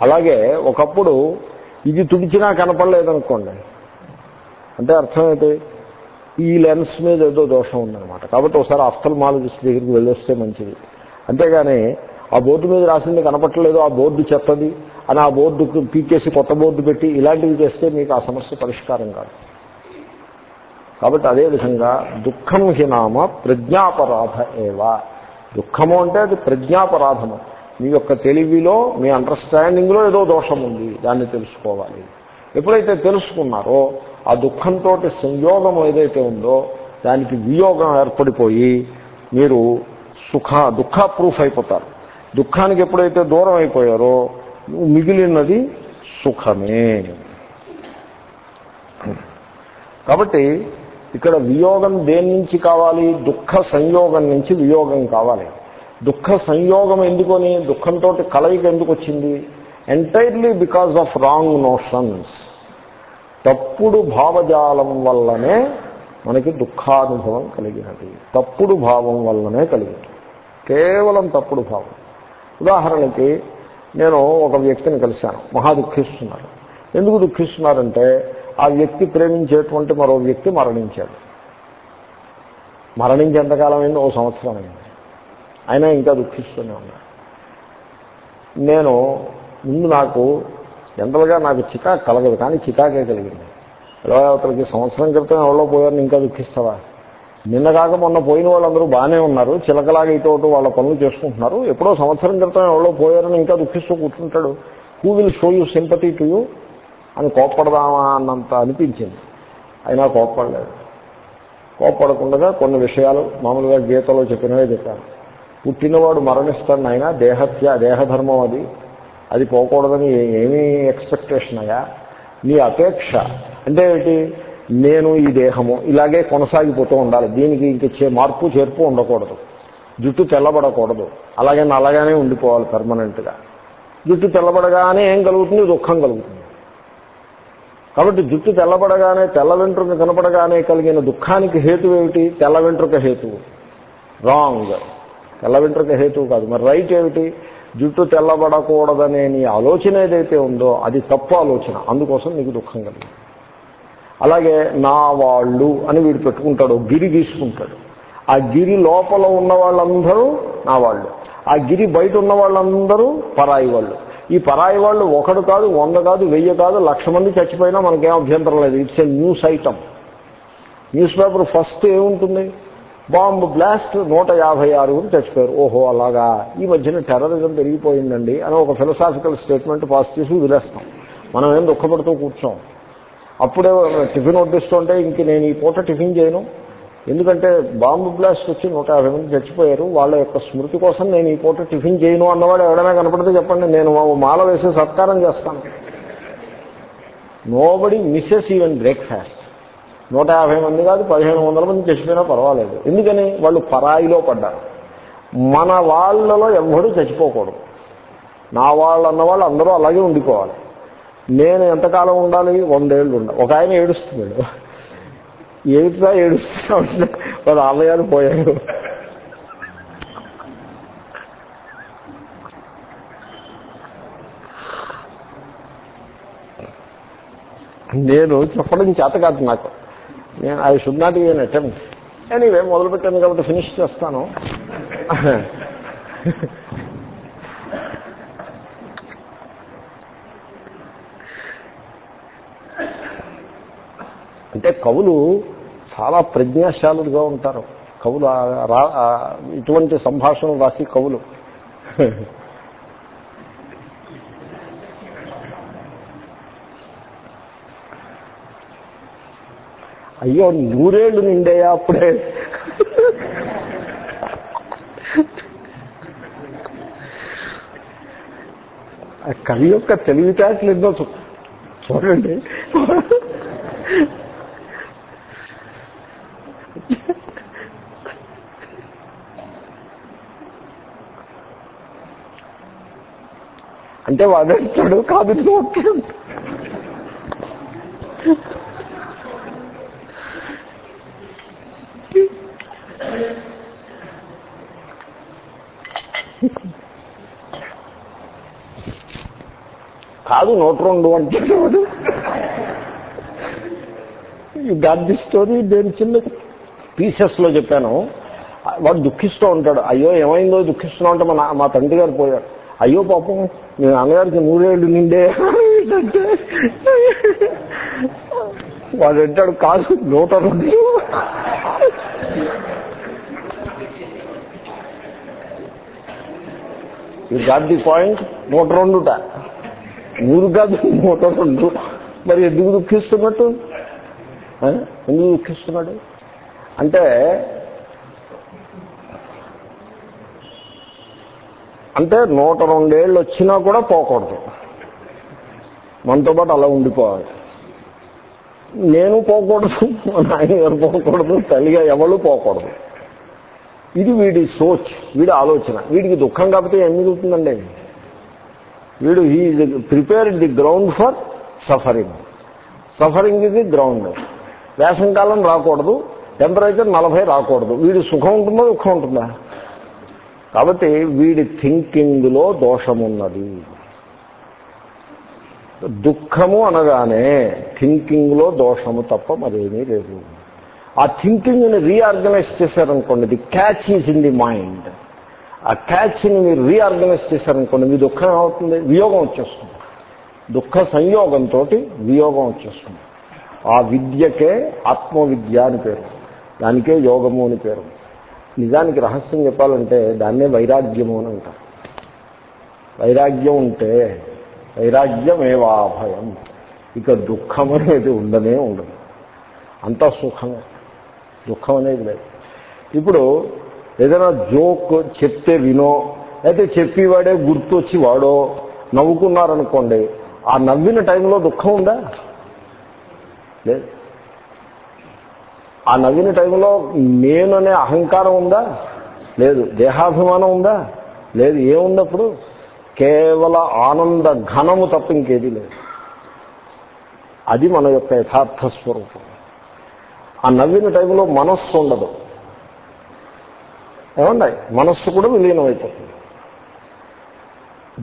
అలాగే ఒకప్పుడు ఇది తుడిచినా కనపడలేదనుకోండి. అంటే అర్థం ఏంటి? ఈ లెన్స్ మీద ఏదో దోషం ఉందనమాట కాబట్టి ఒకసారి ఆఫ్థల్మాలజిస్ట్ దగ్గరికి వెళ్ళొస్తే మంచిది. అంతేగాని ఆ బోర్డు మీద రాసింది కనపట్టలేదు ఆ బోర్డు చెత్తది అని ఆ బోర్డుకు పీకేసి కొత్త బోర్డు పెట్టి ఇలాంటివి చేస్తే మీకు ఆ సమస్య పరిష్కారం కాదు. కాబట్టి అదేవిధంగా దుఃఖం హి నామ ప్రజ్ఞాపరాధ ఏవా. దుఃఖము అంటే అది ప్రజ్ఞాపరాధము. మీ యొక్క తెలివిలో మీ అండర్స్టాండింగ్లో ఏదో దోషం ఉంది. దాన్ని తెలుసుకోవాలి. ఎప్పుడైతే తెలుసుకున్నారో ఆ దుఃఖంతో సంయోగం ఏదైతే ఉందో దానికి వియోగం ఏర్పడిపోయి మీరు సుఖ దుఃఖ ప్రూఫ్ అయిపోతారు. దుఃఖానికి ఎప్పుడైతే దూరం అయిపోయారో మిగిలినది సుఖమే. కాబట్టి ఇక్కడ వియోగం దేని నుంచి కావాలి? దుఃఖ సంయోగం నుంచి వియోగం కావాలి. దుఃఖ సంయోగం ఎందుకని? దుఃఖంతో కలయిక ఎందుకు వచ్చింది? Entirely because of wrong notions తప్పుడు భావజాలం వల్లనే మనకి దుఃఖానుభవం కలిగినది. తప్పుడు భావం వల్లనే కలిగింది. కేవలం తప్పుడు భావం. ఉదాహరణకి నేను ఒక వ్యక్తిని కలిశాను. మహా దుఃఖిస్తున్నారు. ఎందుకు దుఃఖిస్తున్నారంటే ఆ వ్యక్తి ప్రేమించేటువంటి మరో వ్యక్తి మరణించాడు. మరణించి ఎంతకాలం అయింది? ఓ సంవత్సరం అయింది. అయినా ఇంకా దుఃఖిస్తూనే ఉన్నాడు నేను ముందు నాకు జనరల్గా నాకు చికాకు కలగదు కానీ చికాకే కలిగింది. ఇరవై అవతలకి సంవత్సరం క్రితం ఎవరో పోయారని ఇంకా దుఃఖిస్తావా? నిన్న కాక మొన్న పోయిన వాళ్ళందరూ బాగానే ఉన్నారు చిలకలాగా ఇటు వాళ్ళ పనులు చేసుకుంటున్నారు. ఎప్పుడో సంవత్సరం క్రితం ఎవరో పోయారని ఇంకా దుఃఖిస్తూ కూర్చుంటాడు. Who will show you sympathy to you అని కోప్పడదామా అన్నంత అనిపించింది. అయినా కోప్పడలేదు. కోప్పడకుండా కొన్ని విషయాలు మామూలుగా గీతలో చెప్పినవే చెప్పాను. పుట్టినవాడు మరణిస్తాడు దేహత్య దేహధర్మం అది. అది పోకూడదని ఏమీ ఎక్స్పెక్టేషన్ అయ్యా. నీ అపేక్ష అంటే ఏమిటి నేను ఈ దేహము ఇలాగే కొనసాగిపోతూ ఉండాలి. దీనికి ఇంక చే మార్పు చేర్పు ఉండకూడదు. జుట్టు తెల్లబడకూడదు. అలాగే నల్లగానే ఉండిపోవాలి పర్మనెంట్గా జుట్టు తెల్లబడగానే ఏం కలుగుతుంది? దుఃఖం కలుగుతుంది. కాబట్టి జుట్టు తెల్లబడగానే తెల్ల వెంట్రుక కనపడగానే కలిగిన దుఃఖానికి హేతు ఏమిటి తెల్ల వెంట్రుక హేతువు. రాంగ్ తెల్ల వెంట్రుక హేతువు కాదు. మరి రైట్ ఏమిటి? జుట్టు తెల్లబడకూడదనే నీ ఆలోచన ఏదైతే ఉందో అది తప్పు ఆలోచన. అందుకోసం నీకు దుఃఖం కలిగింది. అలాగే నా వాళ్ళు అని వీడు పెట్టుకుంటాడు గిరి తీసుకుంటాడు ఆ గిరి లోపల ఉన్న వాళ్ళందరూ నా వాళ్ళు. ఆ గిరి బయట ఉన్న వాళ్ళందరూ పరాయి వాళ్ళు. ఈ పరాయి వాళ్ళు ఒకడు కాదు వంద కాదు వెయ్యి కాదు లక్ష మంది చచ్చిపోయినా మనకేం అభ్యంతరం లేదు. It's a news item newspaper first ఏముంటుంది? బాంబు బ్లాస్ట్ నూట యాభై ఆరుగురు చచ్చిపోయారు. ఓహో అలాగా. ఈ మధ్యన టెర్రరిజం పెరిగిపోయిందండి అని ఒక ఫిలసాఫికల్ స్టేట్మెంట్ పాస్ చేసి వదిలేస్తాం. మనం ఏం దుఃఖపడుతూ కూర్చోం. అప్పుడే టిఫిన్ వడ్డిస్తుంటే ఇంక నేను ఈ పూట టిఫిన్ చేయను. ఎందుకంటే బాంబు బ్లాస్ట్ వచ్చి నూట యాభై మంది చచ్చిపోయారు. వాళ్ళ యొక్క స్మృతి కోసం నేను ఈ పూట టిఫిన్ చేయను అన్నవాడు ఎవడైనా కనపడితే చెప్పండి నేను మాల వేసి సత్కారం చేస్తాను. నోబడి మిస్సెస్ ఈవెన్ బ్రేక్ఫాస్ట్ నూట యాభై మంది కాదు పదిహేను వందల మంది చచ్చిపోయినా పర్వాలేదు. ఎందుకని? వాళ్ళు పరాయిలో పడ్డారు. మన వాళ్ళలో ఎవ్వరూ చచ్చిపోకూడదు. నా వాళ్ళు అన్న వాళ్ళు అందరూ అలాగే ఉండిపోవాలి. నేను ఎంతకాలం ఉండాలి? వందేళ్ళు ఉండాలి ఒక ఆయన ఏడుస్తున్నాడు. ఏడుస్తా ఏడుస్తా ఉంటే వాళ్ళ ఆలయాలు పోయారు. నేను చెప్పడం చేత కాదు నాకు. నేను I should not even attempt anyway మొదలుపెట్టాను కాబట్టి ఫినిష్ చేస్తాను. అంటే కవులు చాలా ప్రజ్ఞాశాలుగా ఉంటారు. కవులు రా- ఇటువంటి సంభాషణలు రాసి కవులు. అయ్యో నూరేళ్ళు నిండేయా అప్పుడే? ఆ కవి యొక్క తెలివితేటలు ఎన్నో చూ- చూడండి. అంటే వాడంటాడు కాదు చూస్తాడు కాదు నూట రెండు అంటే వాడు గాడ్ ది స్టోరీ నేను చిన్న పీసెస్లో చెప్పాను. వాడు దుఃఖిస్తూ ఉంటాడు. అయ్యో ఏమైందో? దుఃఖిస్తున్నావు అంటే మా నా- మా తండ్రి గారు పోయాడు అయ్యో పాపం మీ నాన్నగారికి నూరేళ్ళు నిండే. అంటే వాడు అంటాడు కాదు నూట రెండు. ఈ గాడ్ ది పాయింట్ నూట రెండుట. ఊరుగా మూట రెండు మరి ఎందుకు దుఃఖిస్తున్నట్టు? ఎందుకు దుఃఖిస్తున్నాడు? అంటే అంటే నూట రెండేళ్ళు వచ్చినా కూడా పోకూడదు. మనతో పాటు అలా ఉండిపోవాలి. నేను పోకూడదు మా గారు పోకూడదు తల్లిగా ఎవరు పోకూడదు. ఇది వీడి సోచ్ వీడి ఆలోచన. వీడికి దుఃఖం కాకపోతే ఏం మిగులుతుందండి? వీడు he prepared the ground for suffering suffering ఇది గ్రౌండ్ వేసంకాలం రాకూడదు టెంపరేచర్ నలభై రాకూడదు. వీడి సుఖం ఉంటుందా దుఃఖం ఉంటుందా? కాబట్టి వీడి థింకింగ్లో దోషమున్నది. దుఃఖము అనగానే థింకింగ్లో దోషము తప్ప మరేమీ లేదు. ఆ థింకింగ్ని రీఆర్గనైజ్ చేశారనుకోండి the catch is in the mind ఆ ట్యాచ్ని మీరు రీఆర్గనైజ్ చేశారనుకోండి మీ దుఃఖం ఏమవుతుంది? వియోగం వచ్చేస్తుంది. దుఃఖ సంయోగంతో వియోగం వచ్చేస్తుంది. ఆ విద్యకే ఆత్మవిద్య అని పేరు. దానికే యోగము అని పేరు. నిజానికి రహస్యం చెప్పాలంటే దాన్నే వైరాగ్యము అని అంటారు. వైరాగ్యం ఉంటే వైరాగ్యమేవాభయం ఇక దుఃఖం అనేది ఉండనే ఉండదు. అంతా సుఖమే. దుఃఖం అనేది లేదు. ఇప్పుడు ఏదైనా జోక్ చెప్తే వినో అయితే చెప్పేవాడే గుర్తొచ్చి వాడో నవ్వుకున్నారనుకోండి ఆ నవ్విన టైంలో దుఃఖం ఉందా? లేదు. ఆ నవ్విన టైంలో నేననే అహంకారం ఉందా? లేదు. దేహాభిమానం ఉందా? లేదు. ఏముందప్పుడు? కేవల ఆనంద ఘనము తప్ప ఇంకేది లేదు. అది మన యొక్క యథార్థ స్వరూపం. ఆ నవ్విన టైంలో మనస్సు ఉండదు. ఏమండి? మనస్సు కూడా విలీనమైపోతుంది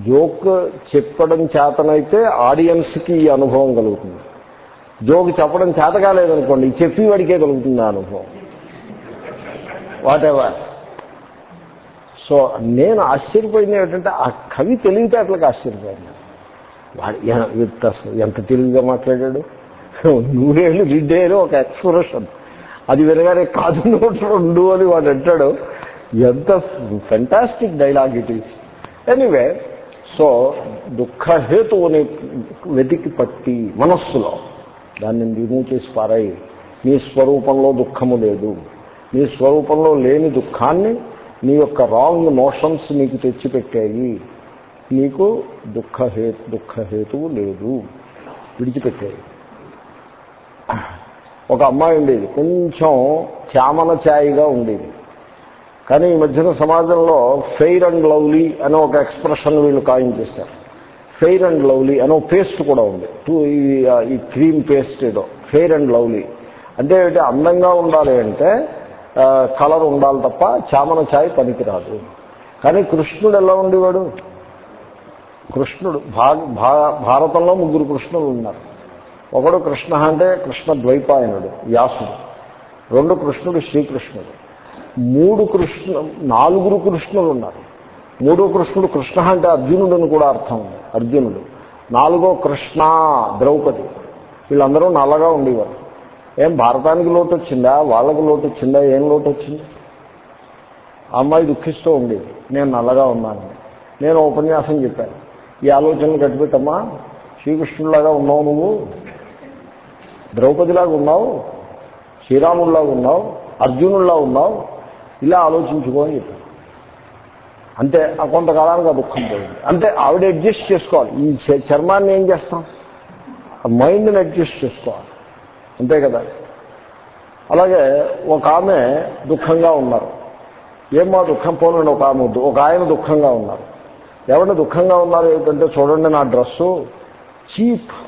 జోక్ చెప్పడం చేతనైతే ఆడియన్స్కి ఈ అనుభవం కలుగుతుంది. జోక్ చెప్పడం చేత కాలేదనుకోండి చెప్పి వాడికే కలుగుతుంది ఆ అనుభవం. వాట్ ఎవర్ సో నేను ఆశ్చర్యపోయింది ఏంటంటే ఆ కవి తెలివితేటలకు ఆశ్చర్యపోయింది వాడు ఎంత తెలివిగా మాట్లాడాడు? నూరేళ్ళు రిడ్డేలు ఒక ఎక్స్ప్రెషన్. అది వినగానే కాదు నోట్ రెండు అని వాడు అంటాడు. ఎంత fantastic dialogue it is anyway so దుఃఖహేతువుని వెతికి పట్టి మనస్సులో దాన్ని రిమూవ్ చేసి పారాయి నీ స్వరూపంలో దుఃఖము లేదు. నీ స్వరూపంలో లేని దుఃఖాన్ని నీ యొక్క రాంగ్ మోషన్స్ నీకు తెచ్చిపెట్టాయి. నీకు దుఃఖహే దుఃఖహేతువు లేదు. విడిచిపెట్టాయి. ఒక అమ్మాయి ఉండేది. కొంచెం చామన ఛాయిగా ఉండేది. కానీ ఈ మధ్యన సమాజంలో ఫెయిర్ అండ్ లవ్లీ అనే ఒక ఎక్స్ప్రెషన్ వీళ్ళు ఖాయం చేశారు. ఫెయిర్ అండ్ లవ్లీ అనే ఒక పేస్ట్ కూడా ఉంది. టూ ఈ- ఈ క్రీమ్ పేస్ట్ ఏదో. Fair and Lovely. అంటే ఏంటి అందంగా ఉండాలి అంటే కలర్ ఉండాలి తప్ప చామన ఛాయ్ పనికిరాదు. కానీ కృష్ణుడు ఎలా ఉండేవాడు? కృష్ణుడు. భా భా- భారతంలో ముగ్గురు కృష్ణులు ఉన్నారు. ఒకడు కృష్ణ అంటే కృష్ణ ద్వైపాయనుడు వ్యాసుడు. రెండు కృష్ణుడు శ్రీకృష్ణుడు. మూడు కృష్ణ నాలుగురు కృష్ణులు ఉన్నారు మూడో కృష్ణుడు కృష్ణ అంటే అర్జునుడు అని కూడా అర్థం ఉంది అర్జునుడు. నాలుగో కృష్ణ ద్రౌపది. వీళ్ళందరూ నల్లగా ఉండేవారు. ఏం భారతానికి లోటు వచ్చిందా వాళ్ళకు లోటు వచ్చిందా ఏం లోటు వచ్చింది అమ్మాయి దుఃఖిస్తూ ఉండేది. నేను నల్లగా ఉన్నాను. నేను ఉపన్యాసం చెప్పాను. ఈ ఆలోచనలు కట్టిపెట్టమ్మా. శ్రీకృష్ణుడిలాగా ఉన్నావు నువ్వు. ద్రౌపదిలాగా ఉన్నావు. శ్రీరాముడిలాగా ఉన్నావు. అర్జునుడిలా ఉన్నావు. ఇలా ఆలోచించుకో అని చెప్పాను అంతే ఆ కొంతకాలానికి ఆ దుఃఖం పోయింది. అంటే ఆవిడ అడ్జస్ట్ చేసుకోవాలి. ఈ చర్మాన్ని ఏం చేస్తాం? ఆ మైండ్ని అడ్జస్ట్ చేసుకోవాలి. అంతే కదా? అలాగే ఒక ఆమె దుఃఖంగా ఉన్నారు. ఏమో దుఃఖం? పోనండి ఒక ఆమె ఒక ఆయన దుఃఖంగా ఉన్నారు. ఎవరిని దుఃఖంగా ఉన్నారు ఏమిటంటే చూడండి నా డ్రెస్సు. చీప్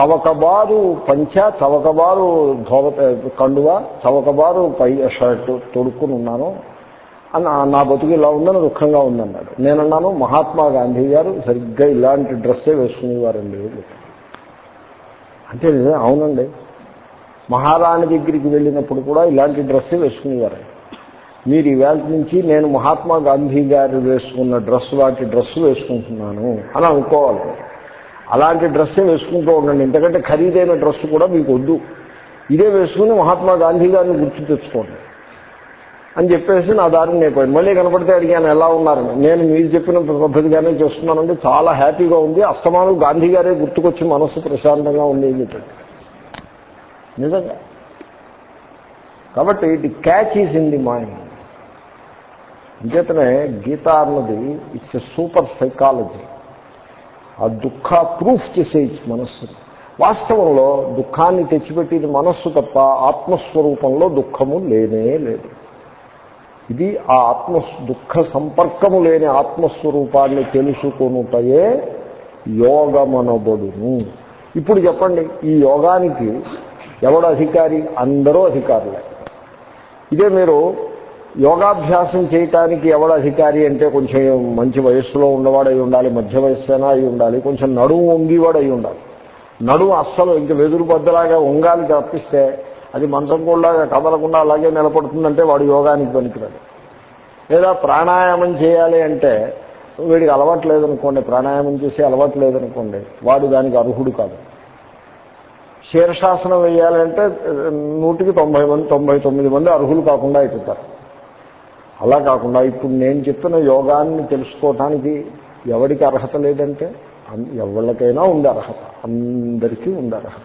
చవకబారు పంచ చవకబారు ధోవ కండువ చవకబారు పై షర్ట్ తొడుక్కుని ఉన్నాను. అని నా బతుకు ఇలా ఉందని దుఃఖంగా ఉందన్నాడు. నేనన్నాను మహాత్మా గాంధీ గారు సరిగ్గా ఇలాంటి డ్రెస్సే వేసుకునేవారండి. అంటే నిజం అవునండి. మహారాణి దగ్గరికి వెళ్ళినప్పుడు కూడా ఇలాంటి డ్రెస్సే వేసుకునేవారు. మీరు ఈవేళ నుంచి నేను మహాత్మా గాంధీ గారు వేసుకున్న డ్రెస్ లాంటి డ్రెస్సు వేసుకుంటున్నాను అని అనుకోవాలి. అలాంటి డ్రెస్సే వేసుకుంటూ ఉండండి. ఎందుకంటే ఖరీదైన డ్రెస్ కూడా మీకు వద్దు. ఇదే వేసుకుని మహాత్మా గాంధీ గారిని గుర్తు తెచ్చుకోండి. అని చెప్పేసి నా దారిని నేను మళ్ళీ కనపడితే అడిగాను ఎలా ఉన్నారని? నేను మీరు చెప్పిన పద్ధతిగానే చేస్తున్నానండి. చాలా హ్యాపీగా ఉంది. అస్తమానం గాంధీ గారే గుర్తుకొచ్చి మనస్సు ప్రశాంతంగా ఉంది అని చెప్పాడు. నిజంగా. కాబట్టి it catch is in the mind. అంచేతనే గీత అన్నది ఇట్స్ ఎ సూపర్ సైకాలజీ. ఆ దుఃఖ ప్రూఫ్ చేసేయచ్చు మనస్సు వాస్తవంలో దుఃఖాన్ని తెచ్చిపెట్టేది మనస్సు తప్ప ఆత్మస్వరూపంలో దుఃఖము లేనే లేదు. ఇది ఆ ఆత్మ దుఃఖ సంపర్కము లేని ఆత్మస్వరూపాన్ని తెలుసుకొనుటయే యోగమనబడును. ఇప్పుడు చెప్పండి ఈ యోగానికి ఎవడు అధికారి? అందరూ అధికారులే. ఇదే మీరు యోగాభ్యాసం చేయటానికి ఎవడు అధికారి అంటే కొంచెం మంచి వయస్సులో ఉన్నవాడు అయి ఉండాలి మధ్య వయస్సునా అయి ఉండాలి కొంచెం నడుము వంగివాడు అయి ఉండాలి. నడుము అస్సలు ఇంక వెదురు బద్దలాగా వంగాలి తప్పిస్తే అది మంచం కూడా కదలకుండా అలాగే నిలబడుతుందంటే వాడు యోగానికి పనికిరాడు. లేదా ప్రాణాయామం చేయాలి అంటే వీడికి అలవాటు లేదనుకోండి ప్రాణాయామం చేసి అలవాటు లేదనుకోండి వాడు దానికి అర్హుడు కాదు. శీర్షాసనం వేయాలంటే నూటికి తొంభై మంది తొంభై తొమ్మిది మంది అర్హులు కాకుండా అయిపోతారు. అలా కాకుండా ఇప్పుడు నేను చెప్పిన యోగాన్ని తెలుసుకోవటానికి ఎవరికి అర్హత లేదంటే ఎవరికైనా ఉంది అర్హత. అందరికీ ఉంది అర్హత.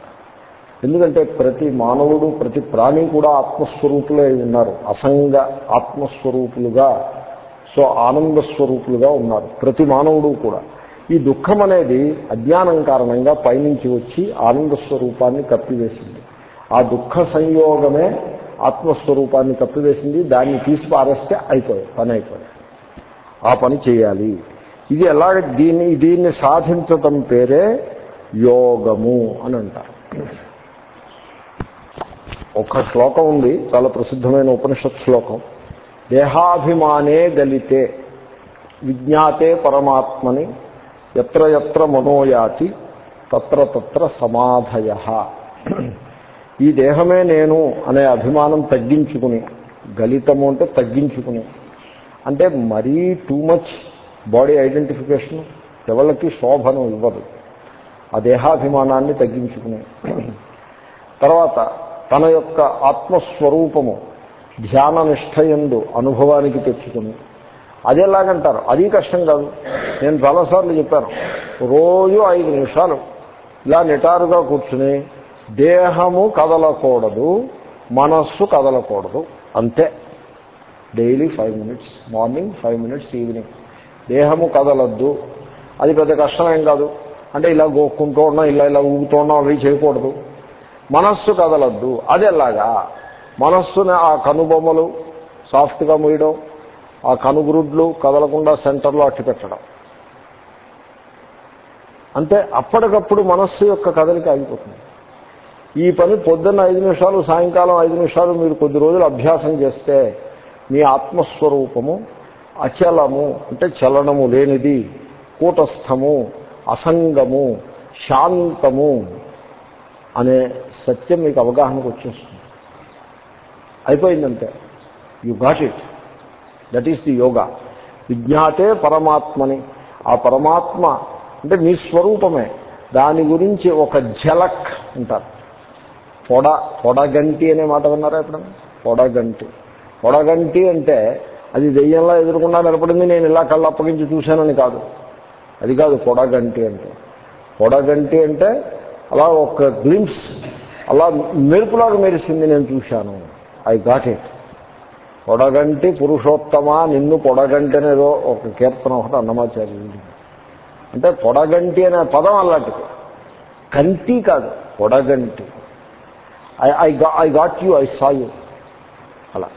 ఎందుకంటే ప్రతి మానవుడు ప్రతి ప్రాణి కూడా ఆత్మస్వరూపులే ఉన్నారు. అసంగ ఆత్మస్వరూపులుగా సో ఆనంద స్వరూపులుగా ఉన్నారు. ప్రతి మానవుడు కూడా. ఈ దుఃఖం అనేది అజ్ఞానం కారణంగా పైనుంచి వచ్చి ఆనంద స్వరూపాన్ని కప్పివేసింది. ఆ దుఃఖ సంయోగమే ఆత్మస్వరూపాన్ని కప్పివేసింది దాన్ని తీసి పారేస్తే అయిపోయాయి పని అయిపోయాయి ఆ పని చేయాలి. ఇది ఎలాగ దీన్ని దీన్ని సాధించటం పేరే యోగము అని అంటారు. ఒక శ్లోకం ఉంది చాలా ప్రసిద్ధమైన ఉపనిషత్ శ్లోకం. దేహాభిమానే గలితే విజ్ఞాతే పరమాత్మని ఎత్ర ఎత్ర మనోయాతి తత్ర తత్ర సమాధయ. ఈ దేహమే నేను అనే అభిమానం తగ్గించుకుని గలితము అంటే తగ్గించుకుని అంటే మరీ టూ మచ్ బాడీ ఐడెంటిఫికేషన్ ఎవరికి శోభను ఇవ్వదు. ఆ దేహాభిమానాన్ని తగ్గించుకుని. తర్వాత తన యొక్క ఆత్మస్వరూపము ధ్యాన నిష్ఠయందు అనుభవానికి తెచ్చుకుని. అది ఎలాగంటారు? అది కష్టం కాదు. నేను చాలాసార్లు చెప్పాను. రోజు ఐదు నిమిషాలు ఇలా నిటారుగా కూర్చుని దేహము కదలకూడదు మనస్సు కదలకూడదు. అంతే. Daily five minutes morning five minutes evening. దేహము కదలద్దు. అది పెద్ద కష్టమేం కాదు. అంటే ఇలా గోక్కుంటూ ఉన్నాం ఇలా ఇలా ఊగుతూ ఉన్నాం అవి చేయకూడదు. మనస్సు కదలద్దు. అది ఎలాగా? మనస్సుని ఆ కనుబొమ్మలు సాఫ్ట్గా మూయడం ఆ కనుగురుడ్లు కదలకుండా సెంటర్లో అట్టి పెట్టడం. అంటే అప్పటికప్పుడు మనస్సు యొక్క కదలిక ఆగిపోతుంది. ఈ పని పొద్దున్న ఐదు నిమిషాలు సాయంకాలం ఐదు నిమిషాలు మీరు కొద్ది రోజులు అభ్యాసం చేస్తే మీ ఆత్మస్వరూపము అచలము అంటే చలనము లేనిది కూటస్థము అసంగము శాంతము అనే సత్యం మీకు అవగాహనకు వచ్చేస్తుంది. అయిపోయిందంటే you got it that is the yoga విజ్ఞాతే పరమాత్మని. ఆ పరమాత్మ అంటే మీ స్వరూపమే. దాని గురించి ఒక ఝలక్ అంటారు. పొడ పొడగంటి అనే మాట విన్నారా ఎప్పుడన్నా పొడగంటి పొడగంటి అంటే అది దెయ్యంలా ఎదురుకుండా నిలబడింది నేను ఇలా కళ్ళు అప్పగించి చూశానని కాదు. అది కాదు పొడగంటి అంటే. పొడగంటి అంటే అలా ఒక గ్లిమ్స్ అలా మెరుపులాగా మెరిసింది నేను చూశాను. ఐ గాట్ ఇట్ పొడగంటి పురుషోత్తమ నిన్ను పొడగంటి అనేదో ఒక కీర్తన ఒకటి అన్నమాచార్యుడు అంటే పొడగంటి అనే పదం అలాంటిది. కంటి కాదు పొడగంటి I I I got you I saw you అలా.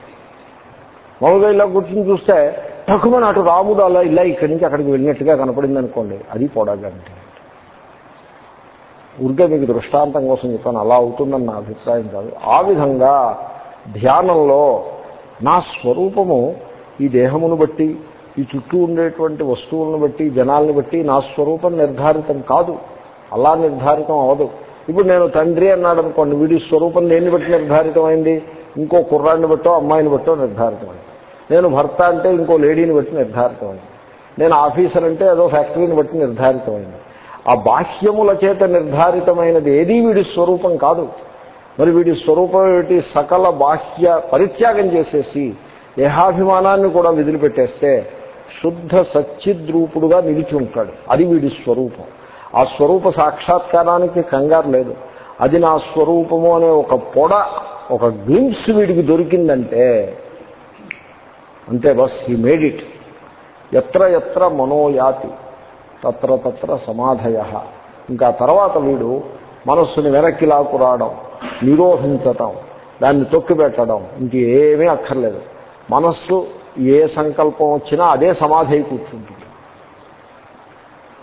మామూలుగా ఇలా కూర్చుని చూస్తే తక్కువని అటు రాముడు అలా ఇలా ఇక్కడి నుంచి అక్కడికి వెళ్ళినట్టుగా కనపడింది అనుకోండి అది పొడగంటి ఊరికే మీకు దృష్టాంతం కోసం చెప్పాను అలా అవుతుందని నా అభిప్రాయం కాదు. ఆ విధంగా ధ్యానంలో నా స్వరూపము ఈ దేహమును బట్టి ఈ చుట్టూ ఉండేటువంటి వస్తువులను బట్టి జనాల్ని బట్టి నా స్వరూపం నిర్ధారితం కాదు. అలా నిర్ధారితం అవదు. ఇప్పుడు నేను తండ్రి అన్నాడు అనుకోండి వీడి స్వరూపం దేన్ని బట్టి నిర్ధారితమైంది? ఇంకో కుర్రాడిని బట్టో అమ్మాయిని బట్టో నిర్ధారితమైంది. నేను భర్త అంటే ఇంకో లేడీని బట్టి నిర్ధారితమైంది. నేను ఆఫీసర్ అంటే ఏదో ఫ్యాక్టరీని బట్టి నిర్ధారితమైంది. ఆ బాహ్యముల చేత నిర్ధారితమైనది ఏదీ వీడి స్వరూపం కాదు. మరి వీడి స్వరూపం ఏమిటి? సకల బాహ్య పరిత్యాగం చేసేసి దేహాభిమానాన్ని కూడా విదిలిపెట్టేస్తే శుద్ధ సచ్చిద్రూపుడుగా నిలిచి ఉంటాడు. అది వీడి స్వరూపం. ఆ స్వరూప సాక్షాత్కారానికి కంగారు లేదు. అది నా స్వరూపము అనే ఒక పొడ ఒక గ్లిమ్స్ వీడికి దొరికిందంటే అంతే బస్ హీ మేడ్ ఇట్ ఎత్ర ఎత్ర మనోయాతి తత్ర తత్ర సమాధయ. ఇంకా తర్వాత వీడు మనస్సుని వెనక్కి లాక్కురావడం నిరోధించటం దాన్ని తొక్కిపెట్టడం ఇంకేమీ అక్కర్లేదు. మనస్సు ఏ సంకల్పం వచ్చినా అదే సమాధి కూర్చుంటుంది.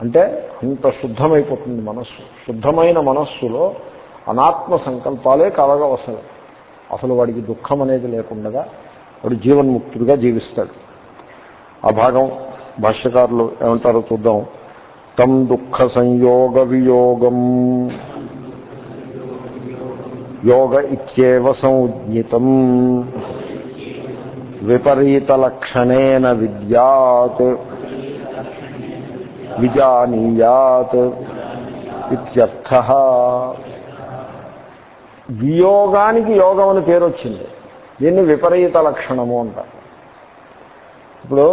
అంటే అంత శుద్ధమైపోతుంది మనస్సు. శుద్ధమైన మనస్సులో అనాత్మ సంకల్పాలే కలగవసలు అసలు వాడికి దుఃఖం అనేది లేకుండా వాడు జీవన్ముక్తుడిగా జీవిస్తాడు. ఆ భాగం భాష్యకారులు ఏమంటారో చూద్దాం. తం దుఃఖ సంయోగ వియోగం. యోగ ఇత్యేవ సంజ్ఞితం. విపరీతలక్షణేన విద్యాత్. విజానీయాత్ ఇత్యర్థ వియోగానికి యోగం అని పేరు వచ్చింది దీన్ని విపరీత లక్షణము అంటారు. ఇప్పుడు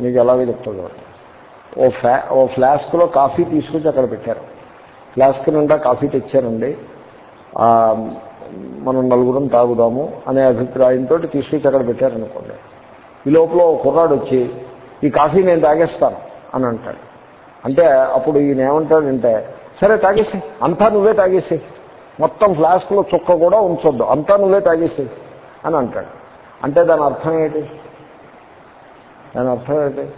మీకు ఎలాగో చెప్తుంది ఓ ఫ్లా ఓ ఫ్లాస్క్లో కాఫీ తీసుకొచ్చి అక్కడ పెట్టారు. ఫ్లాస్క్ నిండా కాఫీ తెచ్చారండి. మనం నలుగురం తాగుదాము అనే అభిప్రాయంతో తీసుకొచ్చి అక్కడ పెట్టారనుకోండి. ఈ లోపల ఒక కుర్రాడు వచ్చి ఈ కాఫీ నేను తాగేస్తాను అని అంటాడు. అంటే అప్పుడు ఈయన ఏమంటాడంటే సరే తాగేసి అంతా నువ్వే తాగేసి మొత్తం ఫ్లాస్క్లో చుక్క కూడా ఉంచొద్దు అంతా నువ్వే తాగేసి అని అంటాడు. అంటే దాని అర్థం ఏంటి? దాని అర్థం ఏంటి?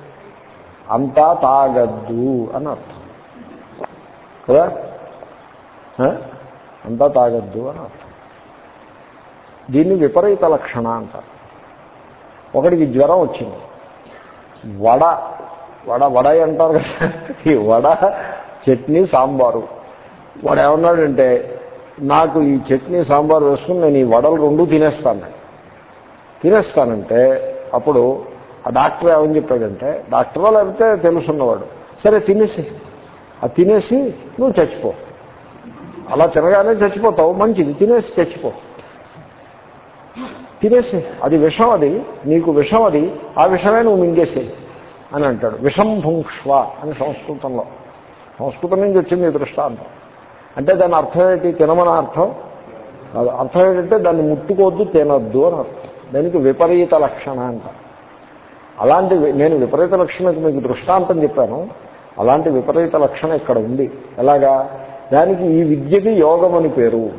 అంతా తాగద్దు అని అర్థం. కదా? అంతా తాగద్దు అని అర్థం. దీన్ని విపరీత లక్షణ అంటారు. ఒకడికి జ్వరం వచ్చింది. వడ వడ వడ అంటారు కదా. ఈ వడ చట్నీ సాంబారు. వాడు ఏమన్నాడంటే నాకు ఈ చట్నీ సాంబార్ వేసుకుని నేను ఈ వడలు రెండు తినేస్తాను. తినేస్తానంటే అప్పుడు ఆ డాక్టర్ ఏమని చెప్పాడంటే డాక్టరో లేకపోతే తెలుసున్నవాడు సరే తినేసి. ఆ తినేసి నువ్వు చచ్చిపో. అలా తినగానే చచ్చిపోతావు మంచిది. తినేసి చచ్చిపో. తినేసి అది విషం అది నీకు విషం అది ఆ విషమే నువ్వు మింగేసేది అని అంటాడు. విషంభుంక్ష్వ అని సంస్కృతంలో. సంస్కృతం నుంచి వచ్చింది ఈ దృష్టాంతం. అంటే దాని అర్థం ఏంటి? తినమని అర్థం? అర్థం ఏంటంటే దాన్ని ముట్టుకోవద్దు తినద్దు అని అర్థం. దానికి విపరీత లక్షణ అంట. అలాంటి నేను విపరీత లక్షణకు మీకు దృష్టాంతం చెప్పాను. అలాంటి విపరీత లక్షణ ఇక్కడ ఉంది. ఎలాగా? దానికి ఈ విద్యకి యోగం అని పేరు.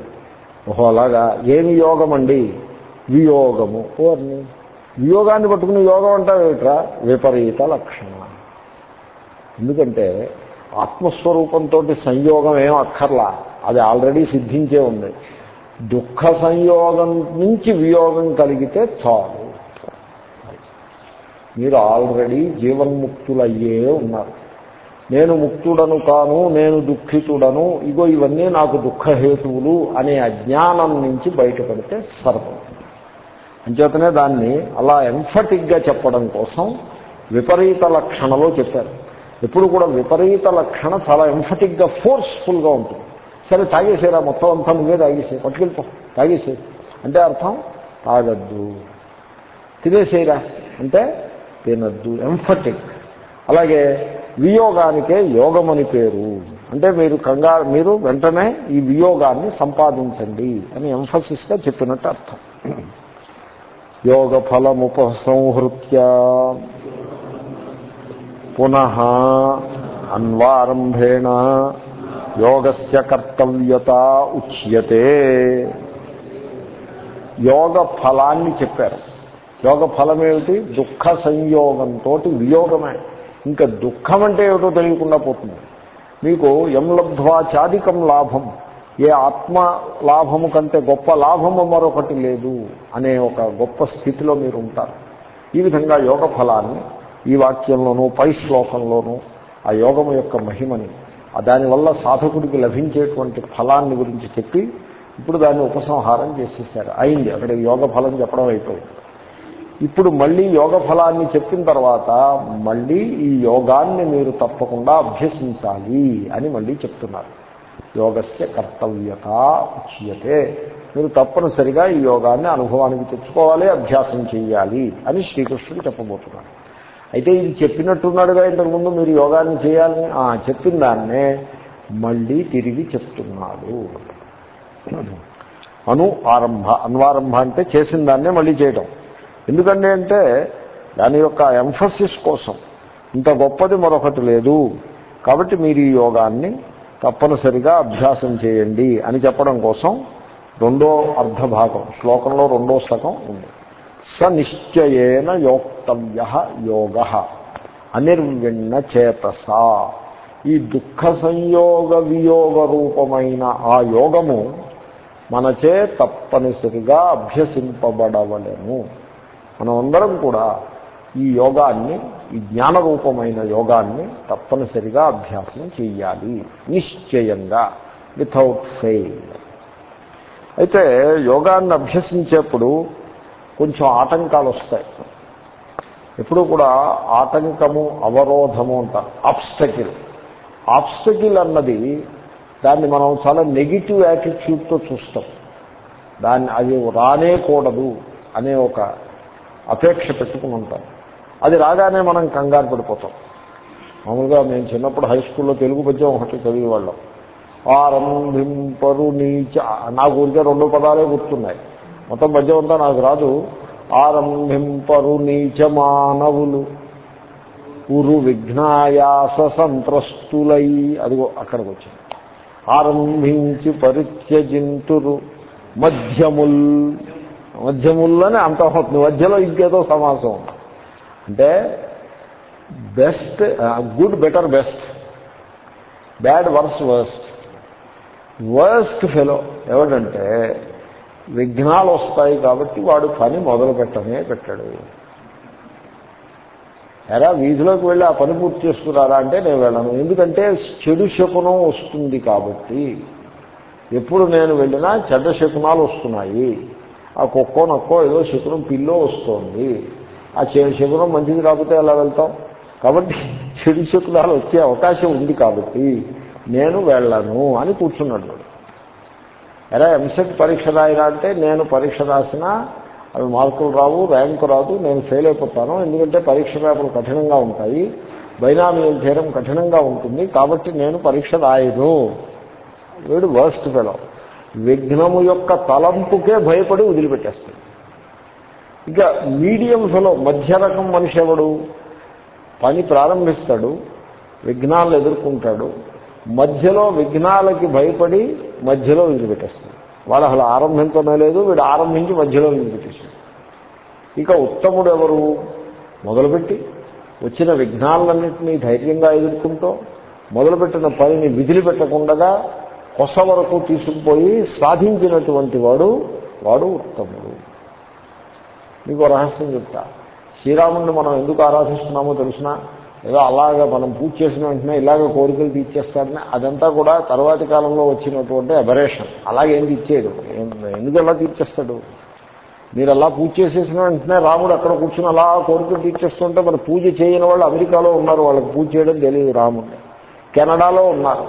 ఓహో అలాగా? ఏమి యోగం అండి వియోగము ఓర్ని వియోగాన్ని పట్టుకుని యోగం అంటావేట్రా విపరీత లక్షణ. ఎందుకంటే ఆత్మస్వరూపంతో సంయోగం ఏం అక్కర్లా. అది ఆల్రెడీ సిద్ధించే ఉంది. దుఃఖ సంయోగం నుంచి వియోగం కలిగితే చాలు. మీరు ఆల్రెడీ జీవన్ముక్తులయ్యే ఉన్నారు. నేను ముక్తుడను కాను నేను దుఃఖితుడను ఇగో ఇవన్నీ నాకు దుఃఖహేతువులు అనే అజ్ఞానం నుంచి బయటపడితే సర్వం. అంచేతనే దాన్ని అలా ఎంఫటిక్గా చెప్పడం కోసం విపరీత లక్షణలో చెప్పారు. ఎప్పుడు కూడా విపరీత లక్షణ చాలా ఎంఫటిక్గా ఫోర్స్ఫుల్గా ఉంటుంది. సరే తాగేసేరా మొత్తం అంతా నువ్వే తాగేసే పట్టుకెళ్ళిపో తాగేసే అంటే అర్థం? తాగద్దు. తినేసేరా అంటే తినద్దు. ఎంఫటిక్ అలాగే వియోగానికే యోగం అని పేరు. అంటే మీరు కంగారు మీరు వెంటనే ఈ వియోగాన్ని సంపాదించండి అని ఎంఫసిస్గా చెప్పినట్టు అర్థం. యోగఫలముపసంహృత్య పునః అన్వారంభేణ యోగస్య కర్తవ్యత ఉచ్యతే యోగ ఫలాన్ని చెప్పారు. యోగ ఫలం ఏమిటి దుఃఖ సంయోగంతో వియోగమే. ఇంకా దుఃఖం అంటే ఏమిటో తెలియకుండా పోతుంది. మీకు ఎం చాదికం లాభం. ఏ ఆత్మ లాభము కంటే గొప్ప లాభము మరొకటి లేదు అనే ఒక గొప్ప స్థితిలో మీరు ఉంటారు ఈ విధంగా యోగ ఫలాన్ని ఈ వాక్యంలోనూ పై శ్లోకంలోనూ ఆ యోగము యొక్క మహిమని దానివల్ల సాధకుడికి లభించేటువంటి ఫలాన్ని గురించి చెప్పి ఇప్పుడు దాన్ని ఉపసంహారం చేసేసారు. అయింది. అక్కడ యోగ ఫలం చెప్పడం అయిపోయింది. ఇప్పుడు మళ్ళీ యోగ ఫలాన్ని చెప్పిన తర్వాత మళ్ళీ ఈ యోగాన్ని మీరు తప్పకుండా అభ్యసించాలి అని మళ్ళీ చెప్తున్నారు. యోగస్య కర్తవ్యత ఉచ్యతే. మీరు తప్పనిసరిగా ఈ యోగాన్ని అనుభవానికి తెచ్చుకోవాలి అభ్యాసం చేయాలి అని శ్రీకృష్ణుడు చెప్పబోతున్నాడు. అయితే ఇది చెప్పినట్టున్నాడుగా ఇంతకుముందు మీరు యోగాన్ని చేయాలని చెప్పిన దాన్నే మళ్ళీ తిరిగి చెప్తున్నాడు. అను ఆరంభ అన్వారంభ అంటే చేసిన దాన్నే మళ్ళీ చేయటం. ఎందుకంటే అంటే దాని యొక్క ఎంఫసిస్ కోసం ఇంత గొప్పది మరొకటి లేదు. కాబట్టి మీరు ఈ యోగాన్ని తప్పనిసరిగా అభ్యాసం చేయండి అని చెప్పడం కోసం రెండో అర్ధభాగం శ్లోకంలో రెండో సగం ఉంది. స నిశ్చయేన యోక్తవ్య యోగ అనిర్విణ్ణ చేతస. ఈ దుఃఖ సంయోగ వియోగ రూపమైన ఆ యోగము మనచే తప్పనిసరిగా అభ్యసింపబడవలను. మనమందరం కూడా ఈ యోగాన్ని ఈ జ్ఞానరూపమైన యోగాన్ని తప్పనిసరిగా అభ్యాసం చేయాలి. నిశ్చయంగా వితౌట్ ఫెయిల్ అయితే యోగాన్ని అభ్యసించేప్పుడు కొంచెం ఆటంకాలు వస్తాయి ఎప్పుడు కూడా ఆటంకము అవరోధము అంటారు. ఆబ్స్టకిల్ ఆబ్స్టకిల్ అన్నది దాన్ని మనం చాలా నెగిటివ్ యాటిట్యూడ్తో చూస్తాం. దాన్ని అది రానేకూడదు అనే ఒక అపేక్ష పెట్టుకుని ఉంటాం. అది రాగానే మనం కంగారు పడిపోతాం. మామూలుగా మేము చిన్నప్పుడు హై స్కూల్లో తెలుగు పద్యం ఒకటి చదివేవాళ్ళం. ఆరంభింపరు నీచ నాకు ఊరికే రెండు పదాలే గుర్తున్నాయి. మొత్తం పద్యం అంతా నాకు రాదు. ఆరంభింపరు నీచ మానవులు ఉరు విఘ్నాయాస సంత్రస్తులై అదిగో అక్కడికి వచ్చింది ఆరంభించి పరిత్యజింతురు మధ్యముల్. మధ్యముల్లోనే అంత మధ్యలో ఇంకేదో సమాసం అంటే best good better best bad worse worst worst fellow ఎవడంటే విఘ్నాలు వస్తాయి కాబట్టి వాడు పని మొదలు పెట్టనే పెట్టాడు. ఎలా? వీధిలోకి వెళ్ళి ఆ పని పూర్తి చేసుకున్నారా అంటే నేను వెళ్ళను. ఎందుకంటే చెడు శకునం వస్తుంది కాబట్టి ఎప్పుడు నేను వెళ్ళినా చెడ్డ శకునాలు వస్తున్నాయి. ఆ కుక్కో నక్కో ఏదో శకునం పిల్లో వస్తుంది. ఆ శకునం మంచిది కాకపోతే ఎలా వెళ్తాం? కాబట్టి చెడు శకునాలు వచ్చే అవకాశం ఉంది కాబట్టి నేను వెళ్ళను అని కూర్చున్నాడు ఎలా ఎంసెట్ పరీక్ష రాయినా అంటే నేను పరీక్ష రాసినా అవి మార్కులు రావు ర్యాంకు రాదు నేను ఫెయిల్ అయిపోతాను. ఎందుకంటే పరీక్ష పేపర్లు కఠినంగా ఉంటాయి. బైనామియల్ చేయడం కఠినంగా ఉంటుంది. కాబట్టి నేను పరీక్ష రాయను. వీడు వర్స్ట్ ఫెలో. విఘ్నము యొక్క తలంపుకే భయపడి వదిలిపెట్టేస్తాడు. ఇక మీడియం ఫెలో మధ్య రకం మనిషి ఎవడు? పని ప్రారంభిస్తాడు విఘ్నాలను ఎదుర్కొంటాడు మధ్యలో విఘ్నాలకి భయపడి మధ్యలో వదిలిపెట్టేస్తాడు వాడు అసలు ఆరంభించడమే లేదు వీడు ఆరంభించి మధ్యలో వదిలిపెట్టేస్తాడు ఇక ఉత్తముడు ఎవరు? మొదలుపెట్టి వచ్చిన విఘ్నాలన్నింటినీ ధైర్యంగా ఎదుర్కొంటూ మొదలుపెట్టిన పనిని విధులు పెట్టకుండా కొస వరకు తీసుకుపోయి సాధించినటువంటి వాడు వాడు ఉత్తముడు. మీకు రహస్యం చెప్తా. శ్రీరాముడిని మనం ఎందుకు ఆరాధిస్తున్నామో తెలిసినా ఏదో అలాగా మనం పూజ చేసిన వెంటనే ఇలాగ కోరికలు తీర్చేస్తాడని అదంతా కూడా తర్వాతి కాలంలో వచ్చినటువంటి అబరేషన్ అలాగేం తీర్చేయడు. ఎందుకు ఎలా తీర్చేస్తాడు? మీరు అలా పూజ చేసేసిన వెంటనే రాముడు అక్కడ కూర్చుని అలా కోరికలు తీర్చేస్తుంటే మరి పూజ చేయని వాళ్ళు అమెరికాలో ఉన్నారు. వాళ్ళకి పూజ చేయడం తెలియదు రాముడిని కెనడాలో ఉన్నారు.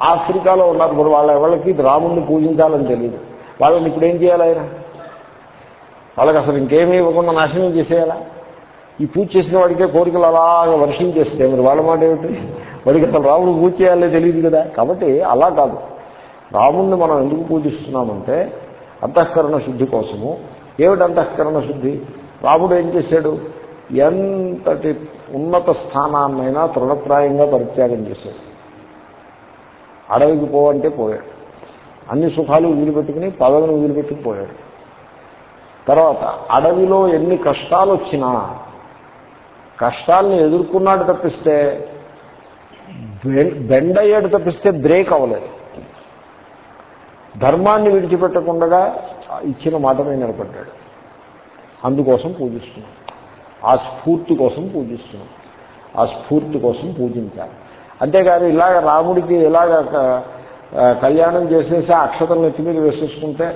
ఆఫ్రికాలో ఉన్నారు. మరి వాళ్ళ ఎవరికి రాముడిని పూజించాలని తెలియదు వాళ్ళని ఇప్పుడు ఏం చేయాలి ఆయన? వాళ్ళకి అసలు ఇంకేమీ ఇవ్వకుండా నాశనం చేసేయాలా? ఈ పూజ చేసిన వాడికే కోరికలు అలాగ వర్షించేస్తే మరి వాళ్ళ మాట ఏమిటి? వాడికి అసలు రాముడు పూజ చేయాలో తెలియదు కదా? కాబట్టి అలా కాదు. రాముడిని మనం ఎందుకు పూజిస్తున్నామంటే అంతఃకరణ శుద్ధి కోసము. ఏమిటి అంతఃకరణ శుద్ధి? రాముడు ఏం చేశాడు? ఎంతటి ఉన్నత స్థానాన్నైనా తృణప్రాయంగా పరిత్యాగం చేశాడు. అడవికి పోవంటే పోయాడు. అన్ని సుఖాలు వదిలిపెట్టుకుని పదవిని వదిలిపెట్టుకుని పోయాడు. తర్వాత అడవిలో ఎన్ని కష్టాలు వచ్చినా కష్టాలను ఎదుర్కొన్నాడు తప్పిస్తే బెండ్ అయ్యాడు తప్పిస్తే బ్రేక్ అవ్వలేదు. ధర్మాన్ని విడిచిపెట్టకుండా ఇచ్చిన మాట మీద నిలబడ్డాడు. అందుకోసం పూజిస్తున్నాం ఆ స్ఫూర్తి కోసం పూజిస్తున్నాం ఆ స్ఫూర్తి కోసం పూజించాలి. అంతేకాదు ఇలాగ రాముడికి ఇలాగ కళ్యాణం చేసేసి అక్షతలు నెత్తి మీద వేసేసుకుంటే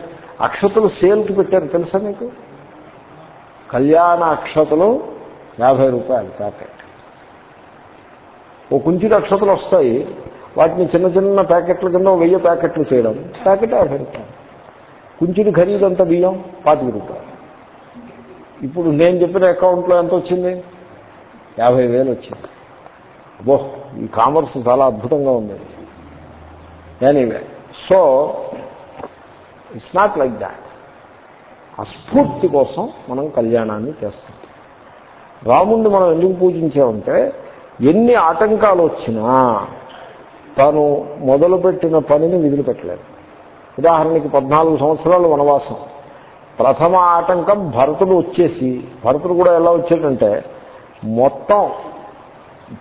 అక్షతలు సేల్కి పెట్టారు తెలుసా మీకు? కళ్యాణ అక్షతలు యాభై రూపాయలు ప్యాకెట్. ఓ కుంచెడు అక్షతలు వస్తాయి వాటిని చిన్న చిన్న ప్యాకెట్ల కింద వెయ్యి ప్యాకెట్లు చేయడం ప్యాకెట్ యాభై రూపాయలు. కుంచుని ఖరీదు అంత బియ్యం? పాతిక రూపాయలు. ఇప్పుడు నేను చెప్పిన అకౌంట్లో ఎంత వచ్చింది? యాభై వేలు వచ్చింది. అబ్బో ఈ కామర్స్ చాలా అద్భుతంగా ఉంది. Anyway so it's not like that ఆ స్ఫూర్తి కోసం మనం కళ్యాణాన్ని చేస్తాం. రాముణ్ణి మనం ఎందుకు పూజించామంటే ఎన్ని ఆటంకాలు వచ్చినా తను మొదలుపెట్టిన పనిని విదిలిపెట్టలేదు. ఉదాహరణకి పద్నాలుగు సంవత్సరాలు వనవాసం. ప్రథమ ఆటంకం భరతుడు వచ్చేసి భరతుడు కూడా ఎలా వచ్చాడంటే మొత్తం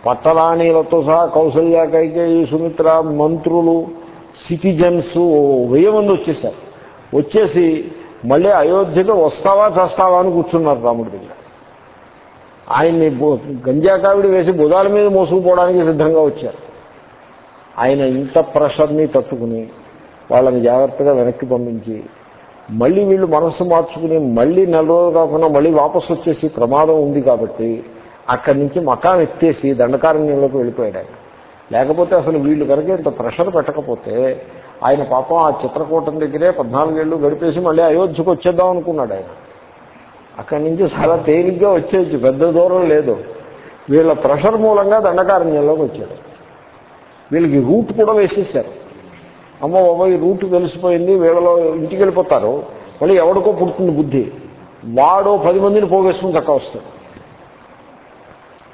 పట్టరాణీలతో సహా కౌసల్య కైకేయి సుమిత్ర మంత్రులు సిటిజన్స్ వెయ్యి మంది వచ్చేసారు. వచ్చేసి మళ్ళీ అయోధ్యకి వస్తావా చేస్తావా అని కూర్చున్నారు రాముడి దగ్గర. ఆయన్ని గంజాకావిడి వేసి బుధాల మీద మోసుకుపోవడానికి సిద్ధంగా వచ్చారు. ఆయన ఇంత ప్రెషర్ని తట్టుకుని వాళ్ళని జాగ్రత్తగా వెనక్కి పంపించి మళ్ళీ వీళ్ళు మనస్సు మార్చుకుని మళ్ళీ నెల రోజులు కాకుండా మళ్ళీ వాపసు వచ్చేసి ప్రమాదం ఉంది కాబట్టి అక్కడి నుంచి మకాం ఎత్తేసి దండకారణ్యంలోకి వెళ్ళిపోయాడు ఆయన. లేకపోతే అసలు వీళ్ళు కనుక ఇంత ప్రెషర్ పెట్టకపోతే ఆయన పాపం ఆ చిత్రకూటం దగ్గరే పద్నాలుగేళ్ళు గడిపేసి మళ్ళీ అయోధ్యకు వచ్చేద్దాం అనుకున్నాడు ఆయన. అక్కడి నుంచి చాలా తేలిగ్గా వచ్చేయచ్చు పెద్ద దూరం లేదు. వీళ్ళ ప్రెషర్ మూలంగా దండకారణ్యంలోకి వచ్చాడు. వీళ్ళకి రూట్ కూడా వేసేసారు. అమ్మ బాబా ఈ రూట్ తెలిసిపోయింది వీళ్ళలో ఇంటికి వెళ్ళిపోతారు. మళ్ళీ ఎవడికో పుడుతుంది బుద్ధి. వాడో పది మందిని పోగేసుకుని చక్క వస్తాడు.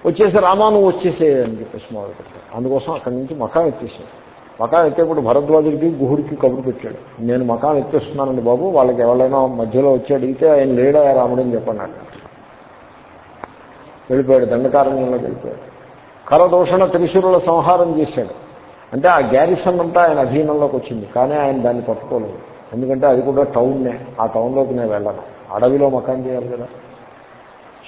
వచ్చేసి రామా నువ్వు వచ్చేసేయని చెప్పేసి మొదలు అందుకోసం అక్కడి నుంచి మకాం ఎత్తేసాడు. మకాం ఎత్తేప్పుడు భరద్వాజుడికి గుహుడికి కబురు పెట్టాడు. నేను మకాం ఎత్తేస్తున్నానండి బాబు వాళ్ళకి ఎవరైనా మధ్యలో వచ్చి అడిగితే ఆయన లేడా రాముడని చెప్పన్నాడు. వెళ్ళిపోయాడు దండకారణ్యంలోకి వెళ్ళిపోయాడు. కరదూషణ త్రిశూరుల సంహారం చేశాడు. అంటే ఆ గ్యారిసన్ అంతా ఆయన అధీనంలోకి వచ్చింది కానీ ఆయన దాన్ని పట్టుకోలేదు ఎందుకంటే అది కూడా టౌన్నే ఆ టౌన్లోకి నేను వెళ్ళను. అడవిలో మకాన్ చేయాలి కదా.